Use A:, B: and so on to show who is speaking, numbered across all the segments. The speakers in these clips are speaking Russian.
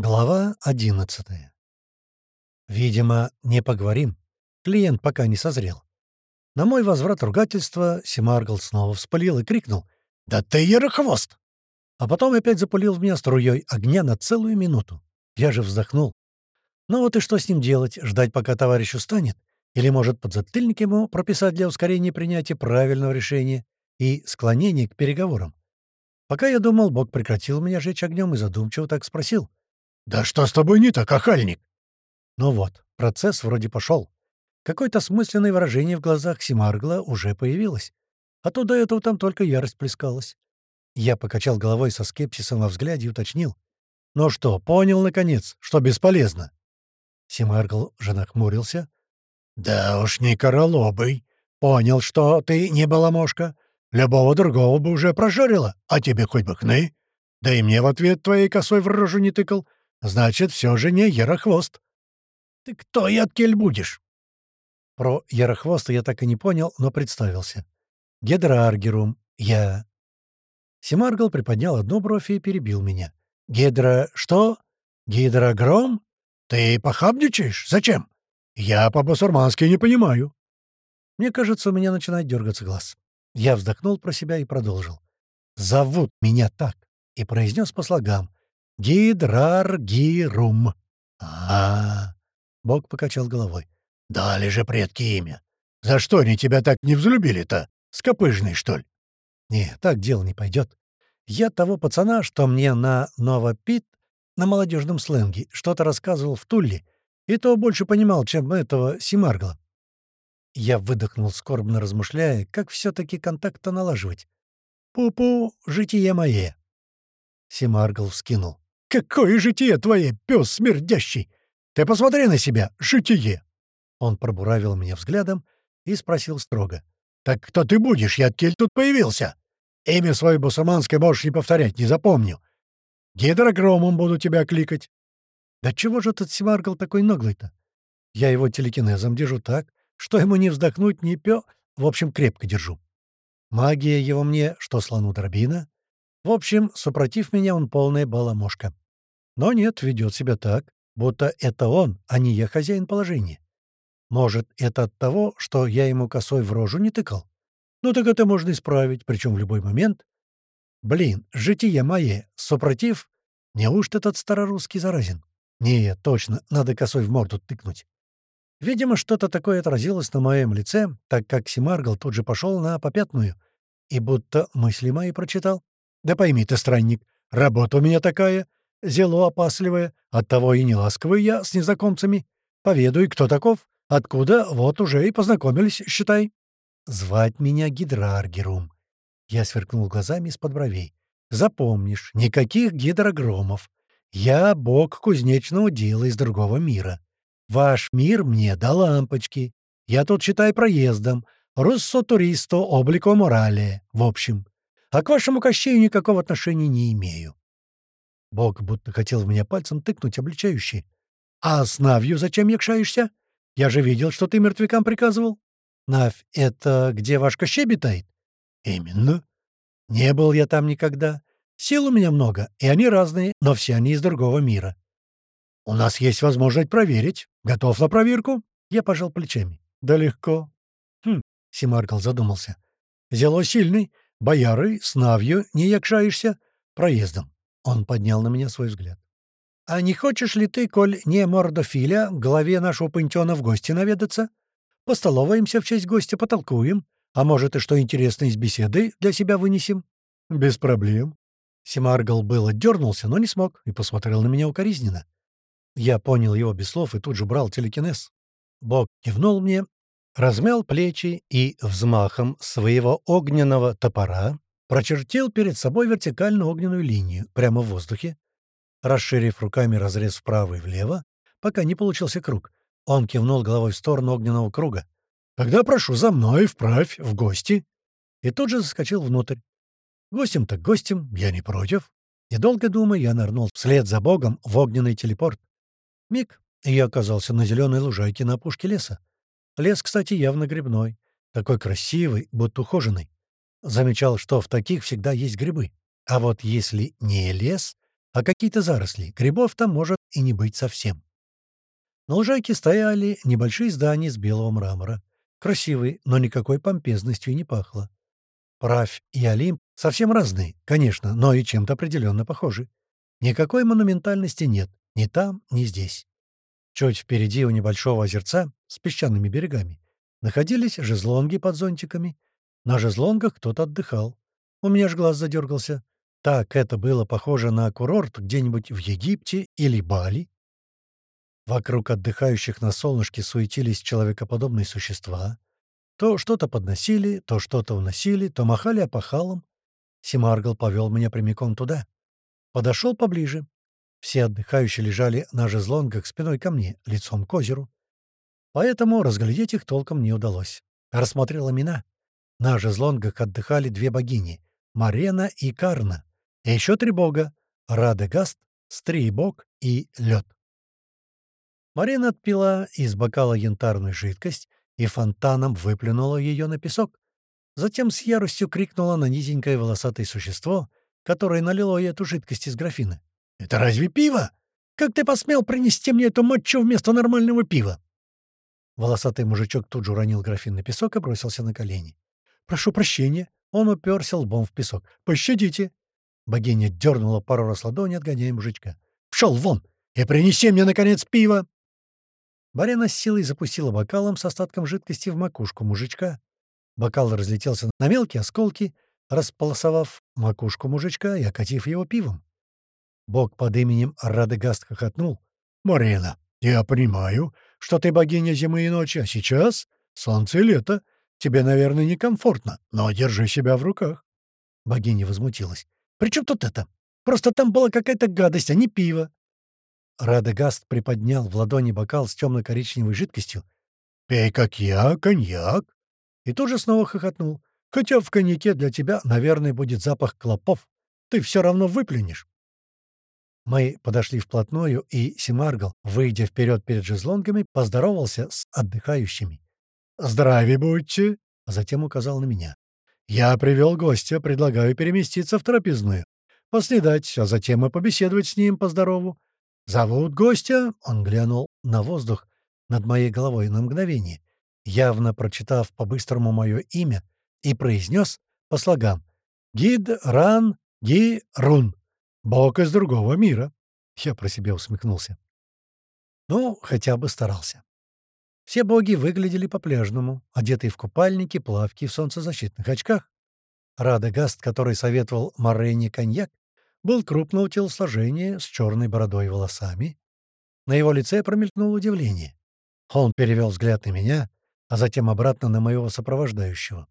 A: Глава одиннадцатая. Видимо, не поговорим. Клиент пока не созрел. На мой возврат ругательства Семаргл снова вспылил и крикнул «Да ты ярохвост!» А потом опять запулил в меня струей огня на целую минуту. Я же вздохнул. Ну вот и что с ним делать? Ждать, пока товарищ устанет? Или, может, подзатыльник ему прописать для ускорения принятия правильного решения и склонения к переговорам? Пока я думал, Бог прекратил меня жечь огнем и задумчиво так спросил. «Да что с тобой не так, охальник?» Ну вот, процесс вроде пошел. Какое-то смысленное выражение в глазах Симаргла уже появилось. А то до этого там только ярость плескалась. Я покачал головой со скепсисом во взгляде и уточнил. «Ну что, понял, наконец, что бесполезно?» Симаргл же нахмурился. «Да уж не королобый. Понял, что ты не баламошка. Любого другого бы уже прожарила, а тебе хоть бы хны. Да и мне в ответ твоей косой в рожу не тыкал. Значит, все же не Ярохвост. Ты кто и откель будешь? Про Ярохвоста я так и не понял, но представился. Гедраргерум. Я. Семаргл приподнял одну бровь и перебил меня. Гедра... что? Гидрогром? Ты похабничаешь? Зачем? Я по-басурмански не понимаю. Мне кажется, у меня начинает дергаться глаз. Я вздохнул про себя и продолжил. «Зовут меня так», и произнес по слогам. «Гидраргирум». А, -а, -а Бог покачал головой. «Дали же предки имя. За что они тебя так не взлюбили-то? Скопыжный, что ли?» «Не, так дело не пойдет. Я того пацана, что мне на Новопит, на молодежном сленге, что-то рассказывал в Тулле, и то больше понимал, чем этого Симаргла. Я выдохнул, скорбно размышляя, как все-таки контакт-то налаживать. «Пу-пу, житие мое!» Семаргл вскинул. «Какое житие твое, пес смердящий! Ты посмотри на себя, житие!» Он пробуравил меня взглядом и спросил строго. «Так кто ты будешь, я кель тут появился? Имя свое бусурманское можешь не повторять, не запомню. Гидрогромом буду тебя кликать». «Да чего же этот Семаргл такой наглый-то? Я его телекинезом держу так, что ему не вздохнуть, не пё... В общем, крепко держу. Магия его мне, что слону дробина. В общем, супротив меня он полная баламошка. Но нет, ведет себя так, будто это он, а не я хозяин положения. Может, это от того, что я ему косой в рожу не тыкал? Ну так это можно исправить, причем в любой момент. Блин, житие мое, супротив? Неужто этот старорусский заразен? Нет, точно, надо косой в морду тыкнуть. Видимо, что-то такое отразилось на моем лице, так как Симаргл тут же пошел на попятную и будто мысли мои прочитал. «Да пойми ты, странник, работа у меня такая, зело опасливая, оттого и не ласковый я с незнакомцами. Поведуй, кто таков, откуда, вот уже и познакомились, считай». «Звать меня Гидраргерум». Я сверкнул глазами из-под бровей. «Запомнишь, никаких гидрогромов. Я бог кузнечного дела из другого мира. Ваш мир мне до лампочки. Я тут, считай, проездом. Руссо туристо облико морали. В общем. А к вашему кощею никакого отношения не имею. Бог будто хотел в меня пальцем тыкнуть обличающий. «А с Навью зачем якшаешься? Я же видел, что ты мертвякам приказывал. Навь — это где ваш Кощей обитает?» «Именно. Не был я там никогда. Сил у меня много, и они разные, но все они из другого мира. «У нас есть возможность проверить. Готов на проверку?» Я пожал плечами. «Да легко». «Хм», — Симаркл задумался. «Зело сильный. Бояры, с Навью не якшаешься. Проездом». Он поднял на меня свой взгляд. «А не хочешь ли ты, коль не мордофиля, главе нашего пантеона в гости наведаться? Постоловаемся в честь гостя, потолкуем. А может, и что интересное из беседы для себя вынесем?» «Без проблем». Симаргл было дернулся, но не смог, и посмотрел на меня укоризненно. Я понял его без слов и тут же брал телекинез. Бог кивнул мне, размял плечи и взмахом своего огненного топора прочертил перед собой вертикальную огненную линию прямо в воздухе. Расширив руками разрез вправо и влево, пока не получился круг, он кивнул головой в сторону огненного круга. «Тогда прошу за мной, вправь, в гости!» И тут же заскочил внутрь. Гостем так гостем, я не против. Недолго думая, я нырнул вслед за Богом в огненный телепорт. Миг, и я оказался на зеленой лужайке на опушке леса. Лес, кстати, явно грибной. Такой красивый, будто ухоженный. Замечал, что в таких всегда есть грибы. А вот если не лес, а какие-то заросли. Грибов там может и не быть совсем. На лужайке стояли небольшие здания из белого мрамора. Красивые, но никакой помпезностью не пахло. Правь и Олимп совсем разные, конечно, но и чем-то определенно похожи. Никакой монументальности нет ни там, ни здесь. Чуть впереди у небольшого озерца с песчаными берегами находились жезлонги под зонтиками. На жезлонгах кто-то отдыхал. У меня ж глаз задергался. Так это было похоже на курорт где-нибудь в Египте или Бали. Вокруг отдыхающих на солнышке суетились человекоподобные существа. То что-то подносили, то что-то уносили, то махали опахалом. Симаргл повел меня прямиком туда. Подошел поближе. Все отдыхающие лежали на жезлонгах спиной ко мне, лицом к озеру. Поэтому разглядеть их толком не удалось. Рассмотрел имена. На жезлонгах отдыхали две богини — Марена и Карна. И еще три бога — Радегаст, Стрейбог и Лед. Марина отпила из бокала янтарную жидкость и фонтаном выплюнула ее на песок. Затем с яростью крикнула на низенькое волосатое существо, которое налило ей эту жидкость из графина. «Это разве пиво? Как ты посмел принести мне эту мочу вместо нормального пива?» Волосатый мужичок тут же уронил графин на песок и бросился на колени. «Прошу прощения». Он уперся лбом в песок. «Пощадите». Богиня дернула пару раз ладони, отгоняя мужичка. «Пшел вон и принеси мне, наконец, пиво!» Барина с силой запустила бокалом с остатком жидкости в макушку мужичка. Бокал разлетелся на мелкие осколки, располосовав макушку мужичка и окатив его пивом. Бог под именем Радегаст хохотнул. «Марина, я понимаю, что ты богиня зимы и ночи, а сейчас солнце и лето. Тебе, наверное, некомфортно, но держи себя в руках». Богиня возмутилась. «При чем тут это? Просто там была какая-то гадость, а не пиво». Радагаст приподнял в ладони бокал с темно-коричневой жидкостью. «Пей, как я, коньяк!» И тут же снова хохотнул. «Хотя в коньяке для тебя, наверное, будет запах клопов. Ты все равно выплюнешь». Мы подошли вплотную, и Симаргл, выйдя вперед перед жезлонгами, поздоровался с отдыхающими. «Здравия будьте!» — а затем указал на меня. «Я привел гостя, предлагаю переместиться в трапезную, последать, а затем и побеседовать с ним по здорову. Зовут гостя?» — он глянул на воздух над моей головой на мгновение, явно прочитав по-быстрому мое имя, и произнес по слогам «Гид Ран Ги Рун». Бог из другого мира. Я про себя усмехнулся. Ну, хотя бы старался. Все боги выглядели по-пляжному, одетые в купальники, плавки в солнцезащитных очках. Радагаст, который советовал Морене коньяк, был крупного телосложения, с черной бородой и волосами. На его лице промелькнуло удивление. Он перевел взгляд на меня, а затем обратно на моего сопровождающего.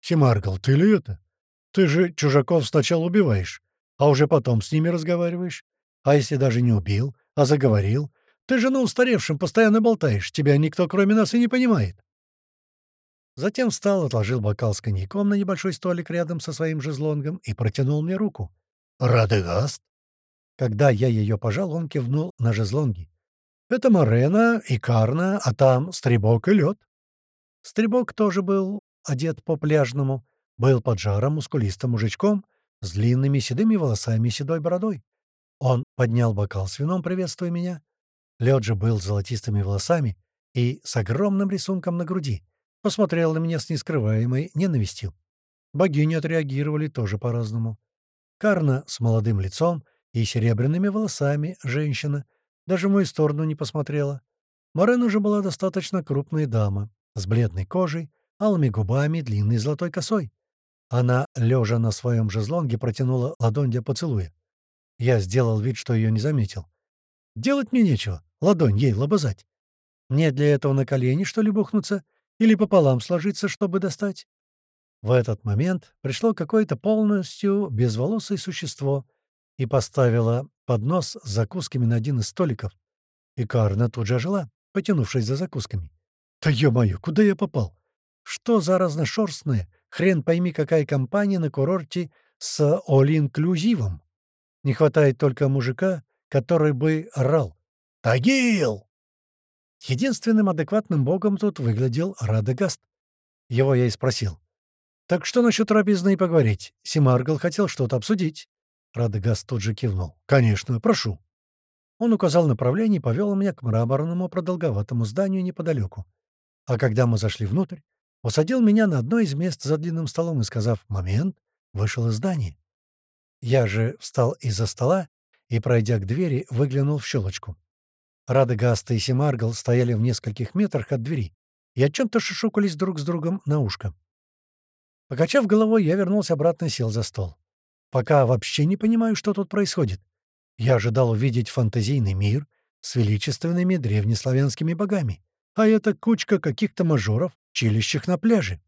A: «Семаргл, ты ли это? Ты же чужаков сначала убиваешь, а уже потом с ними разговариваешь. А если даже не убил, а заговорил? Ты же на устаревшем постоянно болтаешь, тебя никто кроме нас и не понимает. Затем встал, отложил бокал с коньяком на небольшой столик рядом со своим жезлонгом и протянул мне руку. «Радегаст?» Когда я ее пожал, он кивнул на жезлонги. «Это Морена и Карна, а там Стребок и Лед». Стребок тоже был одет по-пляжному, был под жаром мускулистым мужичком с длинными седыми волосами и седой бородой. Он поднял бокал с вином, приветствуя меня. Лед же был с золотистыми волосами и с огромным рисунком на груди. Посмотрел на меня с нескрываемой ненавистью. Богини отреагировали тоже по-разному. Карна с молодым лицом и серебряными волосами, женщина, даже в мою сторону не посмотрела. Морена же была достаточно крупная дама, с бледной кожей, алыми губами, длинной золотой косой. Она, лежа на своем жезлонге, протянула ладонь для поцелуя. Я сделал вид, что ее не заметил. Делать мне нечего, ладонь ей лобызать. Мне для этого на колени, что ли, бухнуться? Или пополам сложиться, чтобы достать? В этот момент пришло какое-то полностью безволосое существо и поставило поднос с закусками на один из столиков. И Карна тут же ожила, потянувшись за закусками. «Да ё-моё, куда я попал? Что за разношерстное, Хрен пойми, какая компания на курорте с all-инклюзивом. Не хватает только мужика, который бы орал. «Тагил!» Единственным адекватным богом тут выглядел Радагаст. Его я и спросил. «Так что насчет трапезной поговорить? Симаргл хотел что-то обсудить». Радогаст тут же кивнул. «Конечно, прошу». Он указал направление и повел меня к мраморному продолговатому зданию неподалеку. А когда мы зашли внутрь, усадил меня на одно из мест за длинным столом и, сказав «момент», вышел из здания. Я же встал из-за стола и, пройдя к двери, выглянул в щелочку. Радагаста и Семаргл стояли в нескольких метрах от двери и о чем-то шушукались друг с другом на ушко. Покачав головой, я вернулся обратно и сел за стол. Пока вообще не понимаю, что тут происходит. Я ожидал увидеть фантазийный мир с величественными древнеславянскими богами, а это кучка каких-то мажоров, чилищих на пляже.